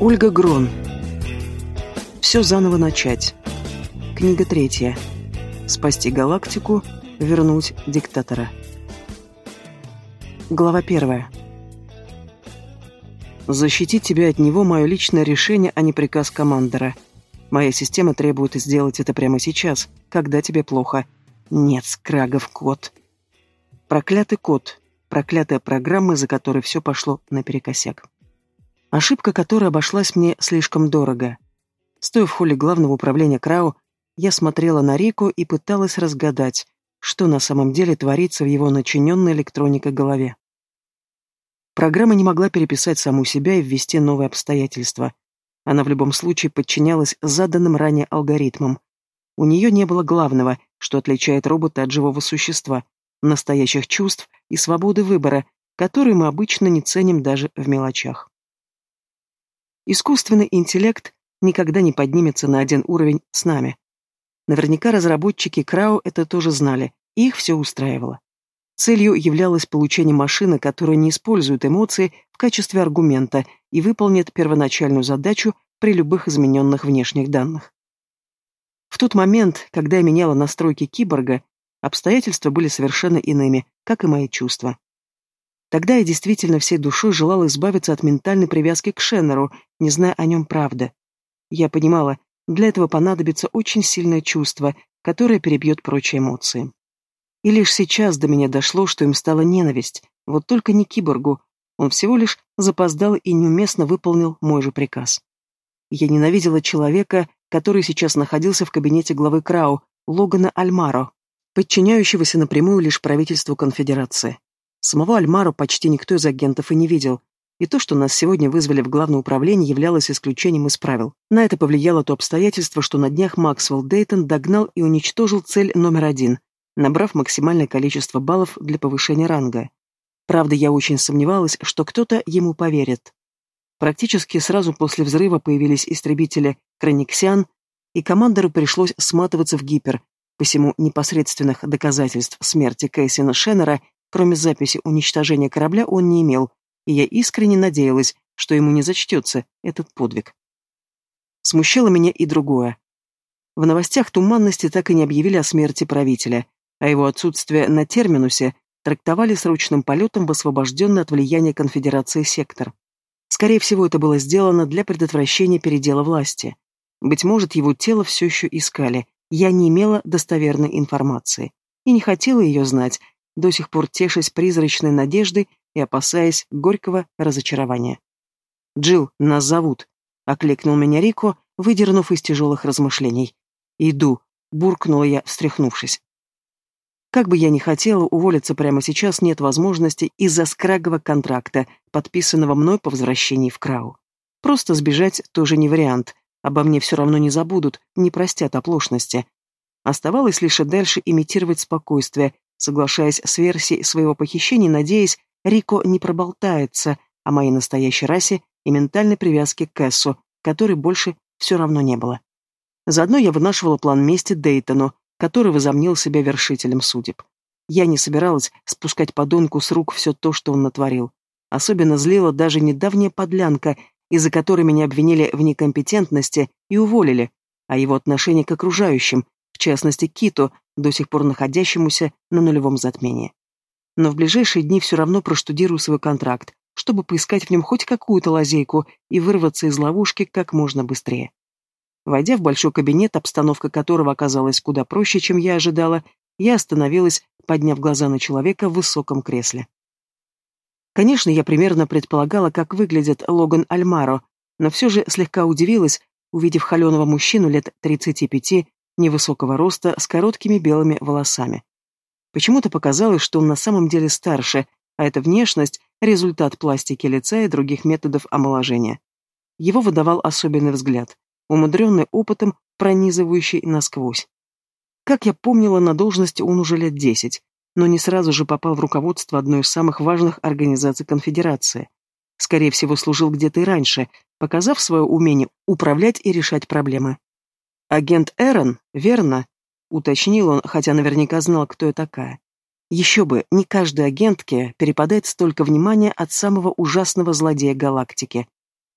Ольга Грон. Все заново начать. Книга третья. Спасти галактику, вернуть диктатора. Глава первая. Защитить тебя от него – мое личное решение, а не приказ командора. Моя система требует сделать это прямо сейчас, когда тебе плохо. Нет, скрагов код. Проклятый код. Проклятая программа, за которой все пошло наперекосяк. Ошибка, которая обошлась мне слишком дорого. Стоя в холле главного управления Крау, я смотрела на Рику и пыталась разгадать, что на самом деле творится в его начиненной электроникой голове. Программа не могла переписать саму себя и ввести новые обстоятельства. Она в любом случае подчинялась заданным ранее алгоритмам. У нее не было главного, что отличает робота от живого существа, настоящих чувств и свободы выбора, которые мы обычно не ценим даже в мелочах. Искусственный интеллект никогда не поднимется на один уровень с нами. Наверняка разработчики Крау это тоже знали, и их все устраивало. Целью являлось получение машины, которая не использует эмоции в качестве аргумента и выполнит первоначальную задачу при любых измененных внешних данных. В тот момент, когда я меняла настройки киборга, обстоятельства были совершенно иными, как и мои чувства. Тогда я действительно всей душой желала избавиться от ментальной привязки к Шеннеру, не зная о нем правды. Я понимала, для этого понадобится очень сильное чувство, которое перебьет прочие эмоции. И лишь сейчас до меня дошло, что им стала ненависть, вот только не киборгу, он всего лишь запоздал и неуместно выполнил мой же приказ. Я ненавидела человека, который сейчас находился в кабинете главы Крау, Логана Альмаро, подчиняющегося напрямую лишь правительству конфедерации. Самого Альмару почти никто из агентов и не видел, и то, что нас сегодня вызвали в Главное управление, являлось исключением из правил. На это повлияло то обстоятельство, что на днях Максвелл Дейтон догнал и уничтожил цель номер один, набрав максимальное количество баллов для повышения ранга. Правда, я очень сомневалась, что кто-то ему поверит. Практически сразу после взрыва появились истребители Краниксиан, и командору пришлось сматываться в гипер, посему непосредственных доказательств смерти Кейсина Шеннера Кроме записи уничтожения корабля он не имел, и я искренне надеялась, что ему не зачтется этот подвиг. Смущало меня и другое. В новостях туманности так и не объявили о смерти правителя, а его отсутствие на терминусе трактовали срочным полетом в освобожденный от влияния конфедерации сектор. Скорее всего, это было сделано для предотвращения передела власти. Быть может, его тело все еще искали, я не имела достоверной информации и не хотела ее знать, до сих пор тешась призрачной надеждой и опасаясь горького разочарования. «Джилл, нас зовут», — окликнул меня Рико, выдернув из тяжелых размышлений. «Иду», — буркнула я, встряхнувшись. Как бы я ни хотела, уволиться прямо сейчас нет возможности из-за скрагового контракта, подписанного мной по возвращении в Крау. Просто сбежать тоже не вариант. Обо мне все равно не забудут, не простят оплошности. Оставалось лишь и дальше имитировать спокойствие, соглашаясь с версией своего похищения, надеясь, Рико не проболтается о моей настоящей расе и ментальной привязке к Кэссу, которой больше все равно не было. Заодно я вынашивала план мести Дейтону, который возомнил себя вершителем судеб. Я не собиралась спускать подонку с рук все то, что он натворил. Особенно злила даже недавняя подлянка, из-за которой меня обвинили в некомпетентности и уволили, а его отношение к окружающим, в частности Киту, до сих пор находящемуся на нулевом затмении. Но в ближайшие дни все равно проштудирую свой контракт, чтобы поискать в нем хоть какую-то лазейку и вырваться из ловушки как можно быстрее. Войдя в большой кабинет, обстановка которого оказалась куда проще, чем я ожидала, я остановилась, подняв глаза на человека в высоком кресле. Конечно, я примерно предполагала, как выглядит Логан Альмаро, но все же слегка удивилась, увидев холеного мужчину лет 35 невысокого роста, с короткими белыми волосами. Почему-то показалось, что он на самом деле старше, а эта внешность – результат пластики лица и других методов омоложения. Его выдавал особенный взгляд, умудренный опытом, пронизывающий насквозь. Как я помнила, на должности он уже лет десять, но не сразу же попал в руководство одной из самых важных организаций конфедерации. Скорее всего, служил где-то и раньше, показав свое умение управлять и решать проблемы. «Агент Эрон, верно?» — уточнил он, хотя наверняка знал, кто я такая. Еще бы, не каждой агентке перепадает столько внимания от самого ужасного злодея галактики.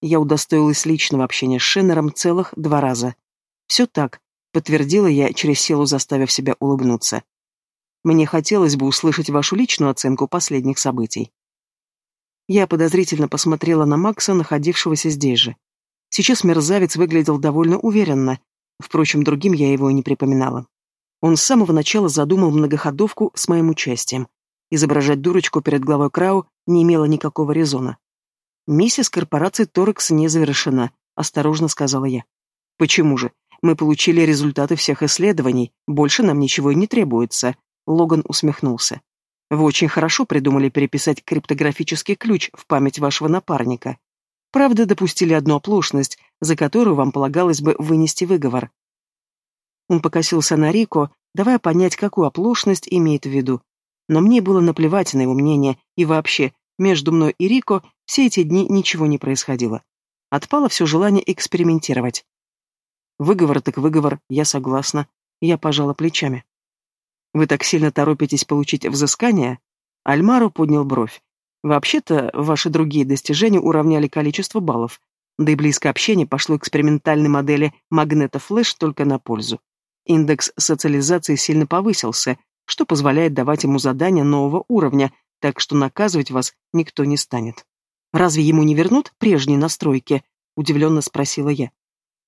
я удостоилась личного общения с Шеннером целых два раза. Все так, подтвердила я, через силу заставив себя улыбнуться. Мне хотелось бы услышать вашу личную оценку последних событий. Я подозрительно посмотрела на Макса, находившегося здесь же. Сейчас мерзавец выглядел довольно уверенно, впрочем, другим я его и не припоминала. Он с самого начала задумал многоходовку с моим участием. Изображать дурочку перед главой Крау не имело никакого резона. «Миссия с корпорацией Торекс не завершена», — осторожно сказала я. «Почему же? Мы получили результаты всех исследований, больше нам ничего и не требуется», — Логан усмехнулся. «Вы очень хорошо придумали переписать криптографический ключ в память вашего напарника. Правда, допустили одну оплошность, за которую вам полагалось бы вынести выговор». Он покосился на Рико, давая понять, какую оплошность имеет в виду. Но мне было наплевать на его мнение, и вообще, между мной и Рико все эти дни ничего не происходило. Отпало все желание экспериментировать. Выговор так выговор, я согласна. Я пожала плечами. Вы так сильно торопитесь получить взыскание? Альмару поднял бровь. Вообще-то, ваши другие достижения уравняли количество баллов, да и близкое общение пошло экспериментальной модели магнета флэш только на пользу. Индекс социализации сильно повысился, что позволяет давать ему задания нового уровня, так что наказывать вас никто не станет. «Разве ему не вернут прежние настройки?» – удивленно спросила я.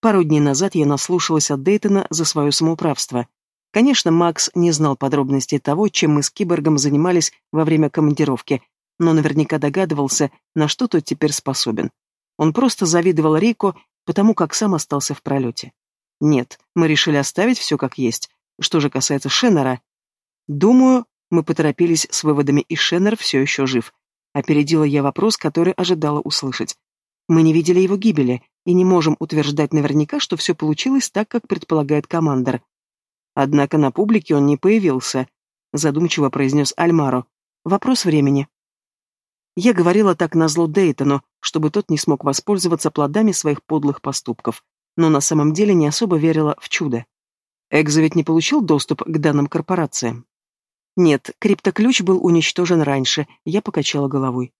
Пару дней назад я наслушалась от Дейтона за свое самоуправство. Конечно, Макс не знал подробностей того, чем мы с киборгом занимались во время командировки, но наверняка догадывался, на что тот теперь способен. Он просто завидовал Рико, потому как сам остался в пролете. Нет, мы решили оставить все как есть. Что же касается Шеннера, думаю, мы поторопились с выводами, и Шеннер все еще жив. Опередила я вопрос, который ожидала услышать. Мы не видели его гибели и не можем утверждать наверняка, что все получилось так, как предполагает командор. Однако на публике он не появился, задумчиво произнес Альмаро. Вопрос времени. Я говорила так назло Дейтону, чтобы тот не смог воспользоваться плодами своих подлых поступков но на самом деле не особо верила в чудо. Экзо ведь не получил доступ к данным корпорациям. Нет, криптоключ был уничтожен раньше, я покачала головой.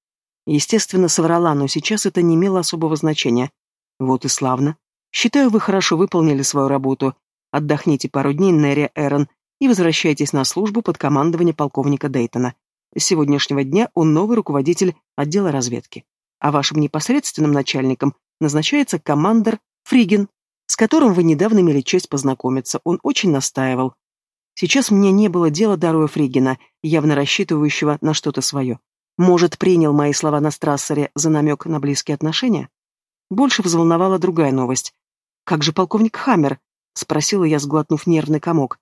Естественно, соврала, но сейчас это не имело особого значения. Вот и славно. Считаю, вы хорошо выполнили свою работу. Отдохните пару дней, Нерри Эрон, и возвращайтесь на службу под командование полковника Дейтона. С сегодняшнего дня он новый руководитель отдела разведки. А вашим непосредственным начальником назначается командор Фригин, с которым вы недавно имели честь познакомиться, он очень настаивал. Сейчас мне не было дела до Роя Фригина, явно рассчитывающего на что-то свое. Может, принял мои слова на Страссере за намек на близкие отношения? Больше взволновала другая новость. «Как же полковник Хаммер?» — спросила я, сглотнув нервный комок.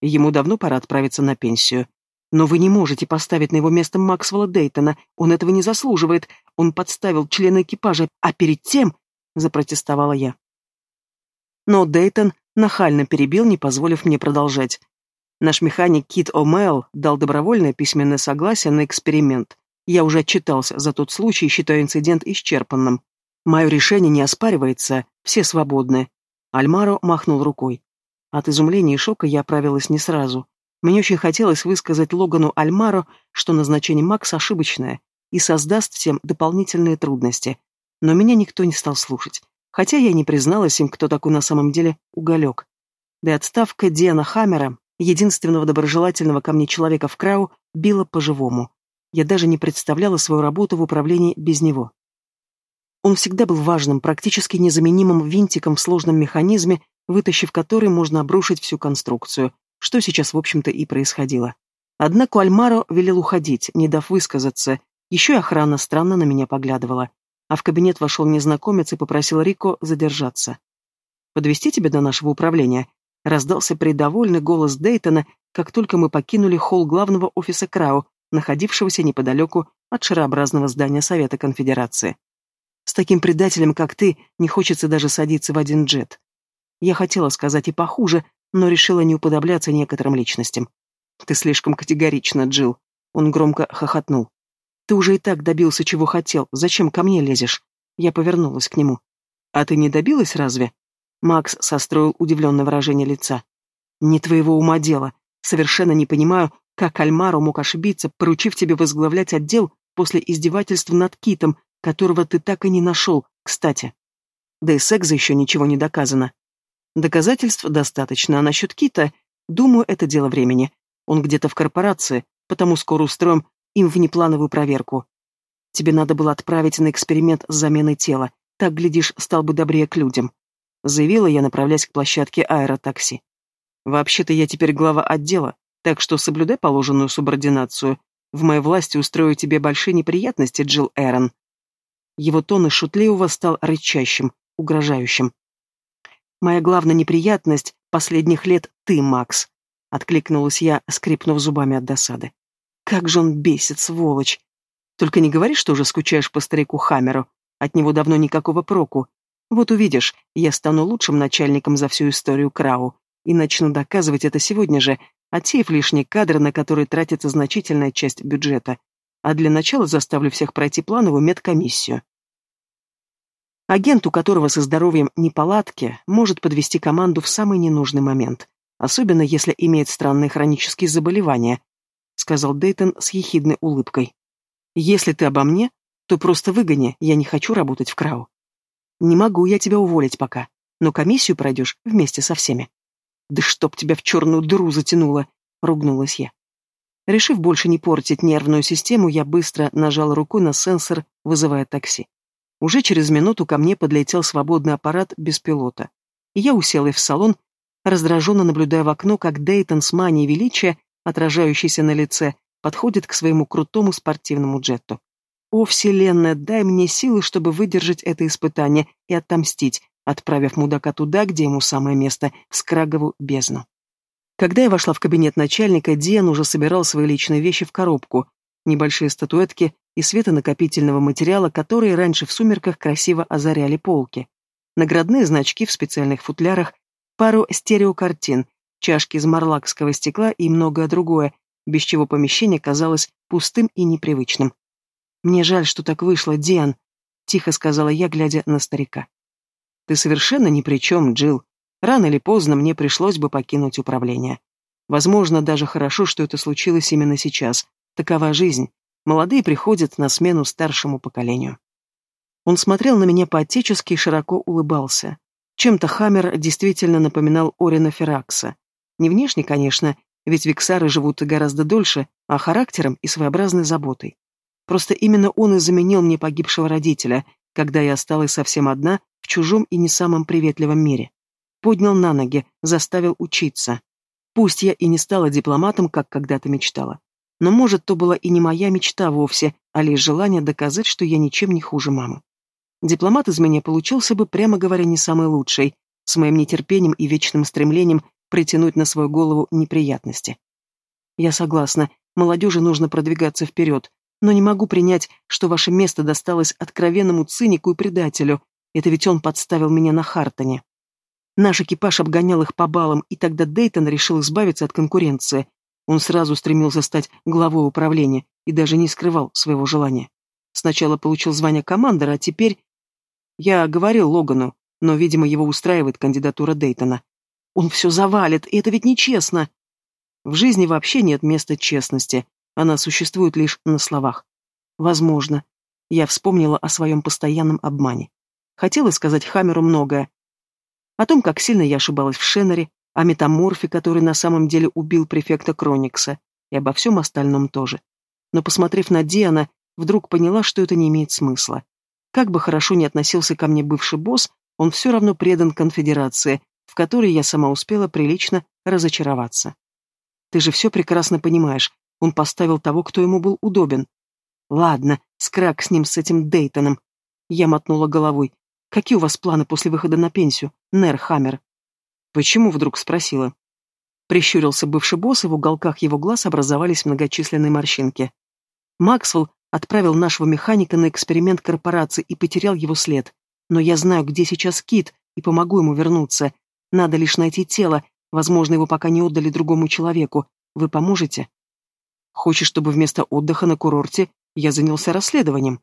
Ему давно пора отправиться на пенсию. Но вы не можете поставить на его место Максвелла Дейтона, он этого не заслуживает, он подставил члена экипажа, а перед тем запротестовала я. Но Дейтон нахально перебил, не позволив мне продолжать. Наш механик Кит О'Мэл дал добровольное письменное согласие на эксперимент. Я уже отчитался за тот случай и считаю инцидент исчерпанным. Мое решение не оспаривается, все свободны. Альмаро махнул рукой. От изумления и шока я оправилась не сразу. Мне очень хотелось высказать Логану Альмаро, что назначение Макса ошибочное и создаст всем дополнительные трудности, но меня никто не стал слушать, хотя я не призналась им, кто такой на самом деле уголек. Да и отставка Диана Хаммера, единственного доброжелательного ко мне человека в Крау, била по-живому. Я даже не представляла свою работу в управлении без него. Он всегда был важным, практически незаменимым винтиком в сложном механизме, вытащив который можно обрушить всю конструкцию, что сейчас, в общем-то, и происходило. Однако Альмаро велел уходить, не дав высказаться, еще и охрана странно на меня поглядывала а в кабинет вошел незнакомец и попросил Рико задержаться. «Подвести тебя до нашего управления?» — раздался придовольный голос Дейтона, как только мы покинули холл главного офиса Крау, находившегося неподалеку от шарообразного здания Совета Конфедерации. «С таким предателем, как ты, не хочется даже садиться в один джет». Я хотела сказать и похуже, но решила не уподобляться некоторым личностям. «Ты слишком категорична, Джилл», — он громко хохотнул. Ты уже и так добился, чего хотел. Зачем ко мне лезешь? Я повернулась к нему. А ты не добилась разве? Макс состроил удивленное выражение лица. Не твоего ума дело. Совершенно не понимаю, как Альмару мог ошибиться, поручив тебе возглавлять отдел после издевательств над Китом, которого ты так и не нашел, кстати. Да и секса еще ничего не доказано. Доказательств достаточно, а насчет Кита, думаю, это дело времени. Он где-то в корпорации, потому скоро устроим им внеплановую проверку. Тебе надо было отправить на эксперимент с заменой тела. Так, глядишь, стал бы добрее к людям. Заявила я, направляясь к площадке аэротакси. Вообще-то я теперь глава отдела, так что соблюдай положенную субординацию. В моей власти устрою тебе большие неприятности, Джилл Эрон. Его тон из шутливого стал рычащим, угрожающим. «Моя главная неприятность последних лет — ты, Макс», — откликнулась я, скрипнув зубами от досады. «Как же он бесит, сволочь! Только не говори, что уже скучаешь по старику Хаммеру. От него давно никакого проку. Вот увидишь, я стану лучшим начальником за всю историю Крау и начну доказывать это сегодня же, отсеяв лишние кадры, на которые тратится значительная часть бюджета. А для начала заставлю всех пройти плановую медкомиссию. Агент, у которого со здоровьем неполадки, может подвести команду в самый ненужный момент, особенно если имеет странные хронические заболевания, сказал Дейтон с ехидной улыбкой. Если ты обо мне, то просто выгони, я не хочу работать в Крау. Не могу я тебя уволить пока, но комиссию пройдешь вместе со всеми. Да чтоб тебя в черную дыру затянуло, ругнулась я. Решив больше не портить нервную систему, я быстро нажал рукой на сенсор, вызывая такси. Уже через минуту ко мне подлетел свободный аппарат без пилота. И я уселась в салон, раздраженно наблюдая в окно, как Дейтон с манией величия, отражающийся на лице, подходит к своему крутому спортивному джетту. О, Вселенная, дай мне силы, чтобы выдержать это испытание и отомстить, отправив мудака туда, где ему самое место, в Скрагову бездну. Когда я вошла в кабинет начальника, Диан уже собирал свои личные вещи в коробку, небольшие статуэтки и светонакопительного материала, которые раньше в сумерках красиво озаряли полки. Наградные значки в специальных футлярах, пару стереокартин, чашки из марлакского стекла и многое другое, без чего помещение казалось пустым и непривычным. «Мне жаль, что так вышло, Диан», — тихо сказала я, глядя на старика. «Ты совершенно ни при чем, Джилл. Рано или поздно мне пришлось бы покинуть управление. Возможно, даже хорошо, что это случилось именно сейчас. Такова жизнь. Молодые приходят на смену старшему поколению». Он смотрел на меня по-отечески и широко улыбался. Чем-то Хаммер действительно напоминал Орина Феракса. Не внешне, конечно, ведь виксары живут гораздо дольше, а характером и своеобразной заботой. Просто именно он и заменил мне погибшего родителя, когда я осталась совсем одна в чужом и не самом приветливом мире. Поднял на ноги, заставил учиться. Пусть я и не стала дипломатом, как когда-то мечтала. Но, может, то была и не моя мечта вовсе, а лишь желание доказать, что я ничем не хуже мамы. Дипломат из меня получился бы, прямо говоря, не самый лучший, с моим нетерпением и вечным стремлением притянуть на свою голову неприятности. Я согласна, молодежи нужно продвигаться вперед, но не могу принять, что ваше место досталось откровенному цинику и предателю. Это ведь он подставил меня на Хартоне. Наш экипаж обгонял их по баллам, и тогда Дейтон решил избавиться от конкуренции. Он сразу стремился стать главой управления и даже не скрывал своего желания. Сначала получил звание командора, а теперь... Я говорил Логану, но, видимо, его устраивает кандидатура Дейтона. Он все завалит, и это ведь нечестно. В жизни вообще нет места честности. Она существует лишь на словах. Возможно. Я вспомнила о своем постоянном обмане. Хотела сказать Хамеру многое. О том, как сильно я ошибалась в Шеннере, о метаморфе, который на самом деле убил префекта Кроникса, и обо всем остальном тоже. Но, посмотрев на Диана, вдруг поняла, что это не имеет смысла. Как бы хорошо ни относился ко мне бывший босс, он все равно предан конфедерации, в которой я сама успела прилично разочароваться. Ты же все прекрасно понимаешь, он поставил того, кто ему был удобен. Ладно, скрак с ним, с этим Дейтоном. Я мотнула головой. Какие у вас планы после выхода на пенсию, Нер Хаммер? Почему вдруг спросила? Прищурился бывший босс, и в уголках его глаз образовались многочисленные морщинки. Максвелл отправил нашего механика на эксперимент корпорации и потерял его след. Но я знаю, где сейчас Кит, и помогу ему вернуться. Надо лишь найти тело, возможно, его пока не отдали другому человеку. Вы поможете? Хочешь, чтобы вместо отдыха на курорте я занялся расследованием?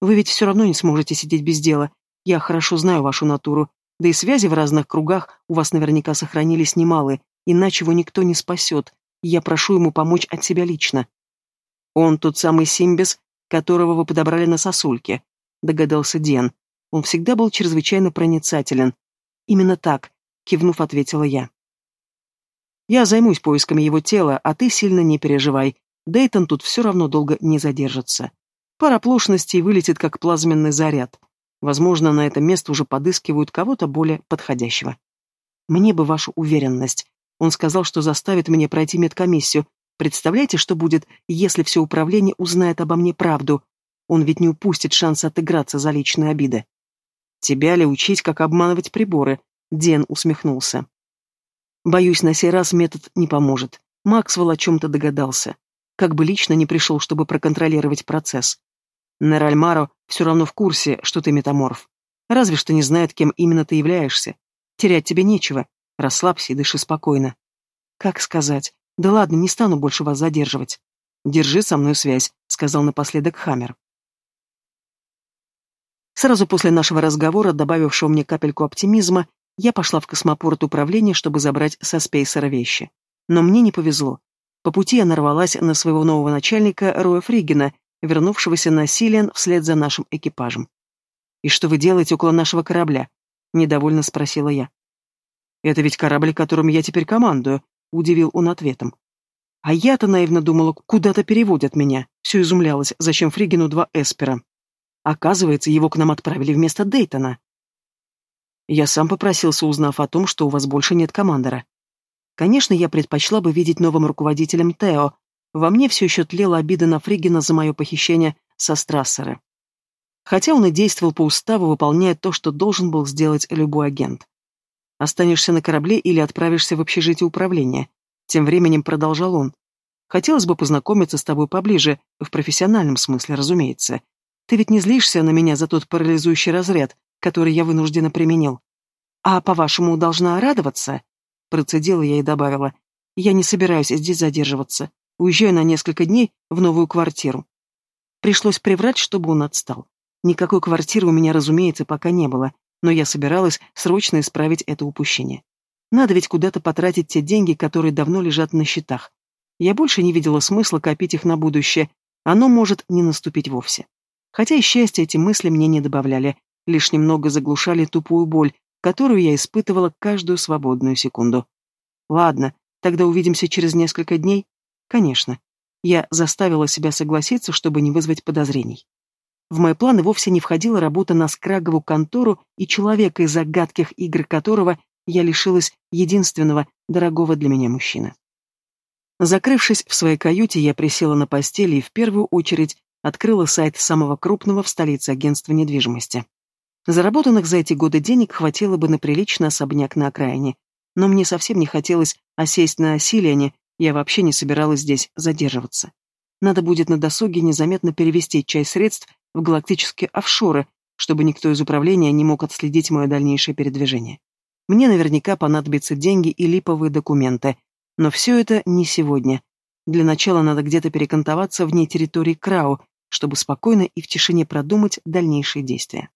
Вы ведь все равно не сможете сидеть без дела. Я хорошо знаю вашу натуру. Да и связи в разных кругах у вас наверняка сохранились немалые, иначе его никто не спасет. Я прошу ему помочь от себя лично. Он тот самый Симбис, которого вы подобрали на сосульке. догадался Диан. Он всегда был чрезвычайно проницателен. Именно так, кивнув, ответила я. Я займусь поисками его тела, а ты сильно не переживай. Дейтон тут все равно долго не задержится. Пара оплошностей вылетит, как плазменный заряд. Возможно, на это место уже подыскивают кого-то более подходящего. Мне бы вашу уверенность. Он сказал, что заставит меня пройти медкомиссию. Представляете, что будет, если все управление узнает обо мне правду? Он ведь не упустит шанс отыграться за личные обиды. Тебя ли учить, как обманывать приборы? Ден усмехнулся. Боюсь, на сей раз метод не поможет. Максвелл о чем-то догадался. Как бы лично не пришел, чтобы проконтролировать процесс. Неральмаро все равно в курсе, что ты метаморф. Разве что не знает, кем именно ты являешься. Терять тебе нечего. Расслабься и дыши спокойно. Как сказать? Да ладно, не стану больше вас задерживать. Держи со мной связь, сказал напоследок Хаммер. Сразу после нашего разговора, добавившего мне капельку оптимизма, я пошла в космопорт управления, чтобы забрать со спейсера вещи. Но мне не повезло. По пути я нарвалась на своего нового начальника Роя Фригена, вернувшегося на Силиан вслед за нашим экипажем. «И что вы делаете около нашего корабля?» — недовольно спросила я. «Это ведь корабль, которым я теперь командую», — удивил он ответом. А я-то наивно думала, куда-то переводят меня. Все изумлялось, зачем Фригину два эспера. Оказывается, его к нам отправили вместо Дейтона. Я сам попросился, узнав о том, что у вас больше нет командора. Конечно, я предпочла бы видеть новым руководителем Тео, во мне все еще тлела обида на Фригина за мое похищение со Страссера. Хотя он и действовал по уставу, выполняя то, что должен был сделать любой агент. Останешься на корабле или отправишься в общежитие управления. Тем временем продолжал он. Хотелось бы познакомиться с тобой поближе, в профессиональном смысле, разумеется. Ты ведь не злишься на меня за тот парализующий разряд, который я вынужденно применил. А, по-вашему, должна радоваться? Процедила я и добавила. Я не собираюсь здесь задерживаться. Уезжаю на несколько дней в новую квартиру. Пришлось приврать, чтобы он отстал. Никакой квартиры у меня, разумеется, пока не было, но я собиралась срочно исправить это упущение. Надо ведь куда-то потратить те деньги, которые давно лежат на счетах. Я больше не видела смысла копить их на будущее, оно может не наступить вовсе. Хотя и счастья эти мысли мне не добавляли, лишь немного заглушали тупую боль, которую я испытывала каждую свободную секунду. Ладно, тогда увидимся через несколько дней. Конечно. Я заставила себя согласиться, чтобы не вызвать подозрений. В мои планы вовсе не входила работа на скрагову контору и человека, из-за гадких игр которого я лишилась единственного дорогого для меня мужчины. Закрывшись в своей каюте, я присела на постели и в первую очередь открыла сайт самого крупного в столице агентства недвижимости. Заработанных за эти годы денег хватило бы на приличный особняк на окраине, но мне совсем не хотелось осесть на Осилиане я вообще не собиралась здесь задерживаться. Надо будет на досуге незаметно перевести часть средств в галактические офшоры, чтобы никто из управления не мог отследить мое дальнейшее передвижение. Мне наверняка понадобятся деньги и липовые документы, но все это не сегодня. Для начала надо где-то перекантоваться вне территории Крау, чтобы спокойно и в тишине продумать дальнейшие действия.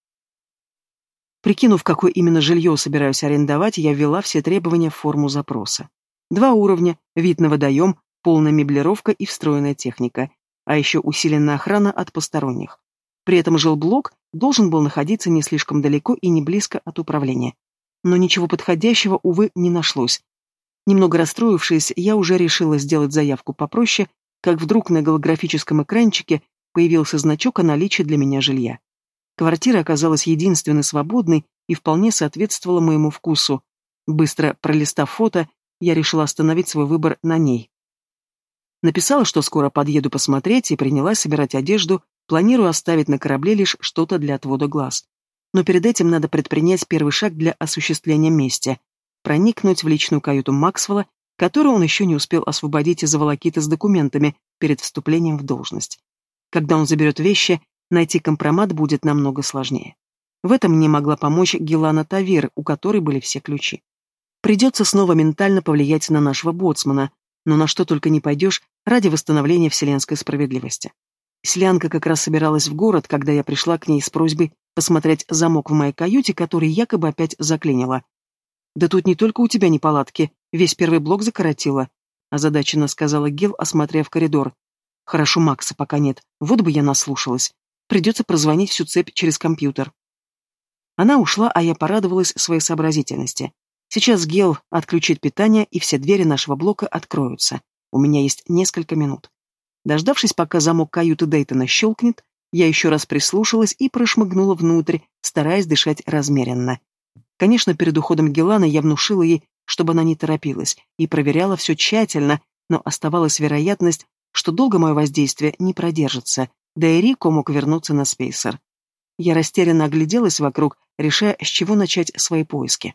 Прикинув, какое именно жилье собираюсь арендовать, я ввела все требования в форму запроса. Два уровня, вид на водоем, полная меблировка и встроенная техника, а еще усиленная охрана от посторонних. При этом жилблок должен был находиться не слишком далеко и не близко от управления. Но ничего подходящего, увы, не нашлось. Немного расстроившись, я уже решила сделать заявку попроще, как вдруг на голографическом экранчике появился значок о наличии для меня жилья. Квартира оказалась единственной свободной и вполне соответствовала моему вкусу. Быстро пролистав фото, я решила остановить свой выбор на ней. Написала, что скоро подъеду посмотреть, и принялась собирать одежду, планирую оставить на корабле лишь что-то для отвода глаз. Но перед этим надо предпринять первый шаг для осуществления мести — проникнуть в личную каюту Максвелла, которую он еще не успел освободить из-за волокиты с документами перед вступлением в должность. Когда он заберет вещи, найти компромат будет намного сложнее. В этом мне могла помочь Гелана Тавир, у которой были все ключи. Придется снова ментально повлиять на нашего боцмана, но на что только не пойдешь ради восстановления вселенской справедливости. Селянка как раз собиралась в город, когда я пришла к ней с просьбой посмотреть замок в моей каюте, который якобы опять заклинило. «Да тут не только у тебя неполадки, весь первый блок закоротило», озадаченно сказала Гил, осмотрев коридор. «Хорошо, Макса пока нет, вот бы я наслушалась. Придется прозвонить всю цепь через компьютер. Она ушла, а я порадовалась своей сообразительности. Сейчас Гел отключит питание, и все двери нашего блока откроются. У меня есть несколько минут. Дождавшись, пока замок каюты Дейтона щелкнет, я еще раз прислушалась и прошмыгнула внутрь, стараясь дышать размеренно. Конечно, перед уходом Гелана я внушила ей, чтобы она не торопилась, и проверяла все тщательно, но оставалась вероятность, что долго мое воздействие не продержится, да и Рико мог вернуться на спейсер. Я растерянно огляделась вокруг, решая, с чего начать свои поиски.